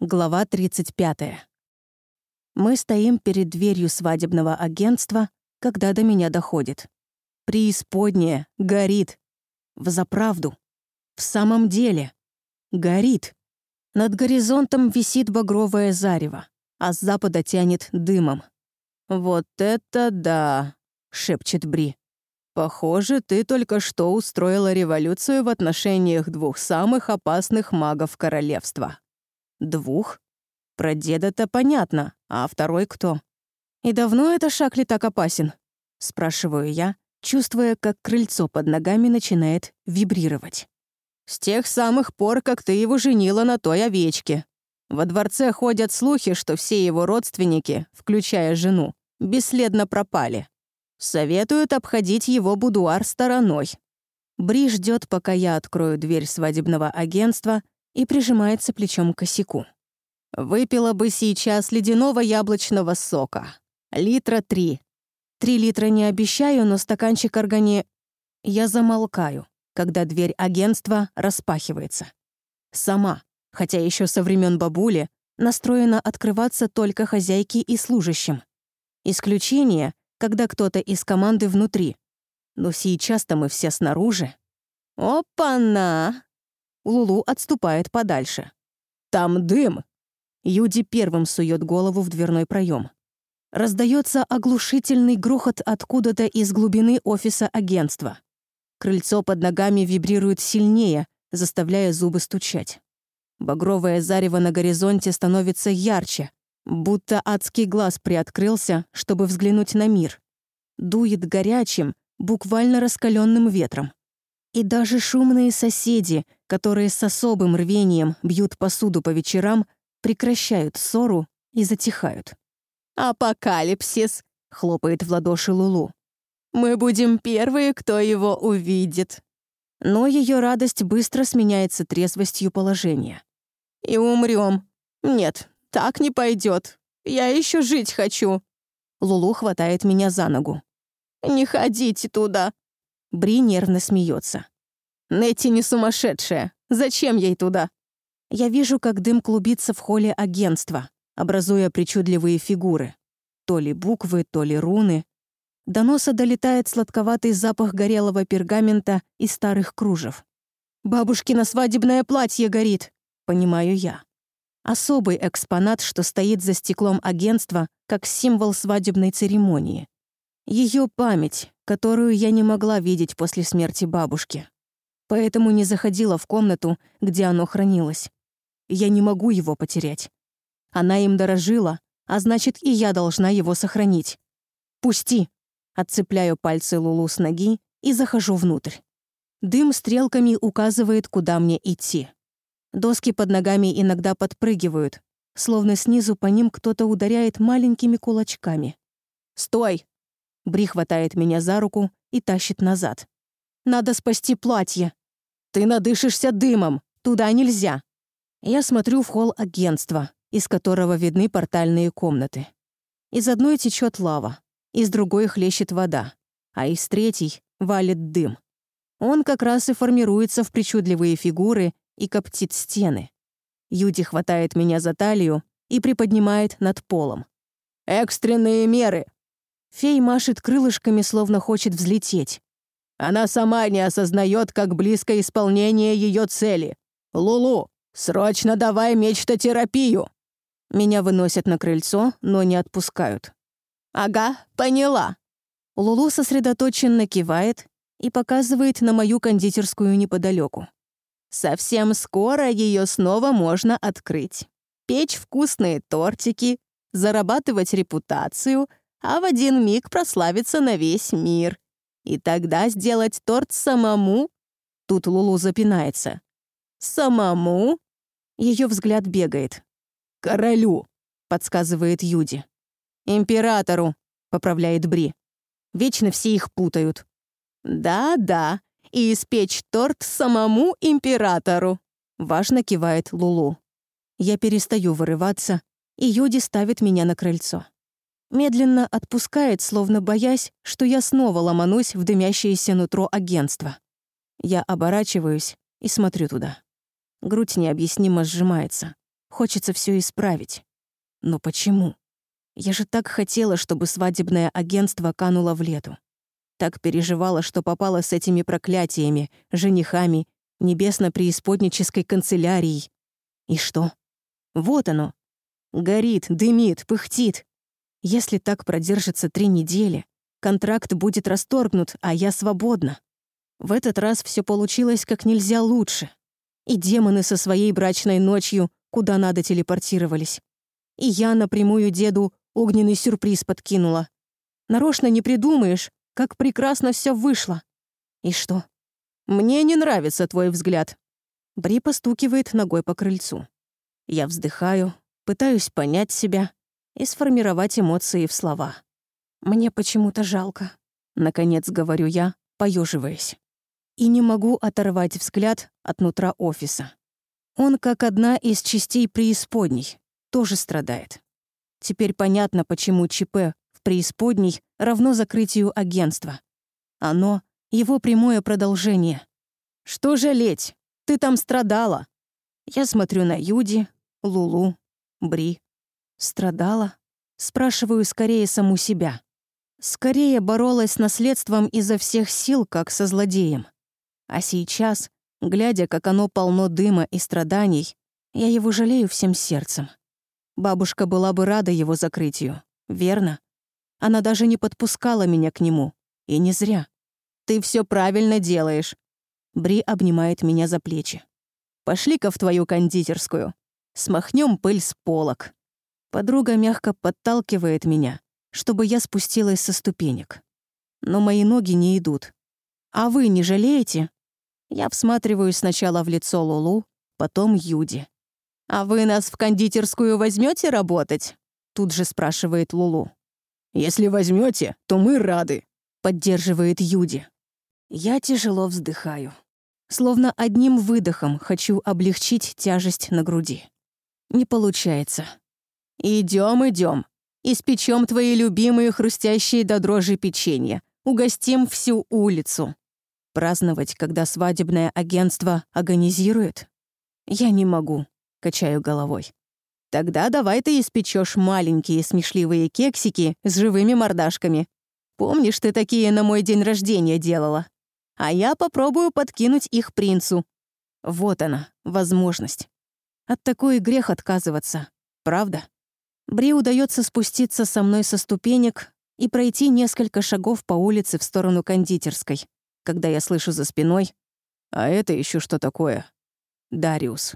Глава 35. Мы стоим перед дверью свадебного агентства, когда до меня доходит. Преисподняя горит. Взаправду. В самом деле. Горит. Над горизонтом висит багровое зарево, а с запада тянет дымом. «Вот это да!» — шепчет Бри. «Похоже, ты только что устроила революцию в отношениях двух самых опасных магов королевства». Двух? Про деда-то понятно, а второй кто? И давно это Шакли так опасен? Спрашиваю я, чувствуя, как крыльцо под ногами начинает вибрировать. С тех самых пор, как ты его женила на той овечке. Во дворце ходят слухи, что все его родственники, включая жену, бесследно пропали. Советуют обходить его будуар стороной. Бри ждет, пока я открою дверь свадебного агентства и прижимается плечом к косяку. «Выпила бы сейчас ледяного яблочного сока. Литра три. Три литра не обещаю, но стаканчик органи...» Я замолкаю, когда дверь агентства распахивается. Сама, хотя еще со времен бабули, настроена открываться только хозяйке и служащим. Исключение, когда кто-то из команды внутри. Но сейчас-то мы все снаружи. «Опа-на!» Лулу отступает подальше. «Там дым!» Юди первым сует голову в дверной проем. Раздается оглушительный грохот откуда-то из глубины офиса агентства. Крыльцо под ногами вибрирует сильнее, заставляя зубы стучать. Багровое зарево на горизонте становится ярче, будто адский глаз приоткрылся, чтобы взглянуть на мир. Дует горячим, буквально раскаленным ветром. И даже шумные соседи, которые с особым рвением бьют посуду по вечерам, прекращают ссору и затихают. «Апокалипсис!» — хлопает в ладоши Лулу. «Мы будем первые, кто его увидит». Но ее радость быстро сменяется трезвостью положения. «И умрем. Нет, так не пойдет. Я еще жить хочу». Лулу хватает меня за ногу. «Не ходите туда. Бри нервно смеется. «Нетти не сумасшедшая. Зачем ей туда?» Я вижу, как дым клубится в холле агентства, образуя причудливые фигуры. То ли буквы, то ли руны. До носа долетает сладковатый запах горелого пергамента и старых кружев. «Бабушкино свадебное платье горит!» — понимаю я. Особый экспонат, что стоит за стеклом агентства, как символ свадебной церемонии. Ее память, которую я не могла видеть после смерти бабушки. Поэтому не заходила в комнату, где оно хранилось. Я не могу его потерять. Она им дорожила, а значит, и я должна его сохранить. «Пусти!» Отцепляю пальцы Лулу с ноги и захожу внутрь. Дым стрелками указывает, куда мне идти. Доски под ногами иногда подпрыгивают, словно снизу по ним кто-то ударяет маленькими кулачками. «Стой!» Бри хватает меня за руку и тащит назад. «Надо спасти платье!» «Ты надышишься дымом! Туда нельзя!» Я смотрю в холл агентства, из которого видны портальные комнаты. Из одной течет лава, из другой хлещет вода, а из третьей валит дым. Он как раз и формируется в причудливые фигуры и коптит стены. Юди хватает меня за талию и приподнимает над полом. «Экстренные меры!» Фей машет крылышками, словно хочет взлететь. Она сама не осознает, как близко исполнение ее цели. «Лулу, срочно давай мечтотерапию!» Меня выносят на крыльцо, но не отпускают. «Ага, поняла». Лулу сосредоточенно кивает и показывает на мою кондитерскую неподалеку. Совсем скоро ее снова можно открыть. Печь вкусные тортики, зарабатывать репутацию, а в один миг прославиться на весь мир. И тогда сделать торт самому? Тут Лулу запинается. Самому? Ее взгляд бегает. Королю, подсказывает Юди. Императору, поправляет Бри. Вечно все их путают. Да-да, и испечь торт самому императору. Важно кивает Лулу. Я перестаю вырываться, и Юди ставит меня на крыльцо медленно отпускает, словно боясь, что я снова ломанусь в дымящееся нутро агентства. Я оборачиваюсь и смотрю туда. Грудь необъяснимо сжимается. Хочется все исправить. Но почему? Я же так хотела, чтобы свадебное агентство кануло в лету. Так переживала, что попала с этими проклятиями, женихами, небесно-преисподнической канцелярией. И что? Вот оно. Горит, дымит, пыхтит. Если так продержится три недели, контракт будет расторгнут, а я свободна. В этот раз все получилось как нельзя лучше. И демоны со своей брачной ночью куда надо телепортировались. И я напрямую деду огненный сюрприз подкинула. Нарочно не придумаешь, как прекрасно все вышло. И что? Мне не нравится твой взгляд. Бри постукивает ногой по крыльцу. Я вздыхаю, пытаюсь понять себя и сформировать эмоции в слова. Мне почему-то жалко. Наконец говорю я, поеживаясь. И не могу оторвать взгляд от нутра офиса. Он, как одна из частей преисподней, тоже страдает. Теперь понятно, почему ЧП в преисподней равно закрытию агентства. Оно — его прямое продолжение. «Что жалеть? Ты там страдала!» Я смотрю на Юди, Лулу, Бри. Страдала? Спрашиваю скорее саму себя. Скорее боролась с наследством изо всех сил, как со злодеем. А сейчас, глядя, как оно полно дыма и страданий, я его жалею всем сердцем. Бабушка была бы рада его закрытию, верно? Она даже не подпускала меня к нему. И не зря. «Ты все правильно делаешь». Бри обнимает меня за плечи. «Пошли-ка в твою кондитерскую. Смахнем пыль с полок». Подруга мягко подталкивает меня, чтобы я спустилась со ступенек. Но мои ноги не идут. «А вы не жалеете?» Я всматриваюсь сначала в лицо Лулу, потом Юди. «А вы нас в кондитерскую возьмете работать?» Тут же спрашивает Лулу. «Если возьмете, то мы рады», — поддерживает Юди. Я тяжело вздыхаю. Словно одним выдохом хочу облегчить тяжесть на груди. Не получается. Идем, идем. Испечем твои любимые хрустящие до дрожи печенья. Угостим всю улицу. Праздновать, когда свадебное агентство организирует? Я не могу. Качаю головой. Тогда давай ты испечешь маленькие смешливые кексики с живыми мордашками. Помнишь, ты такие на мой день рождения делала? А я попробую подкинуть их принцу. Вот она, возможность. От такой грех отказываться, правда? Бри удается спуститься со мной со ступенек и пройти несколько шагов по улице в сторону кондитерской, когда я слышу за спиной «А это еще что такое?» Дариус.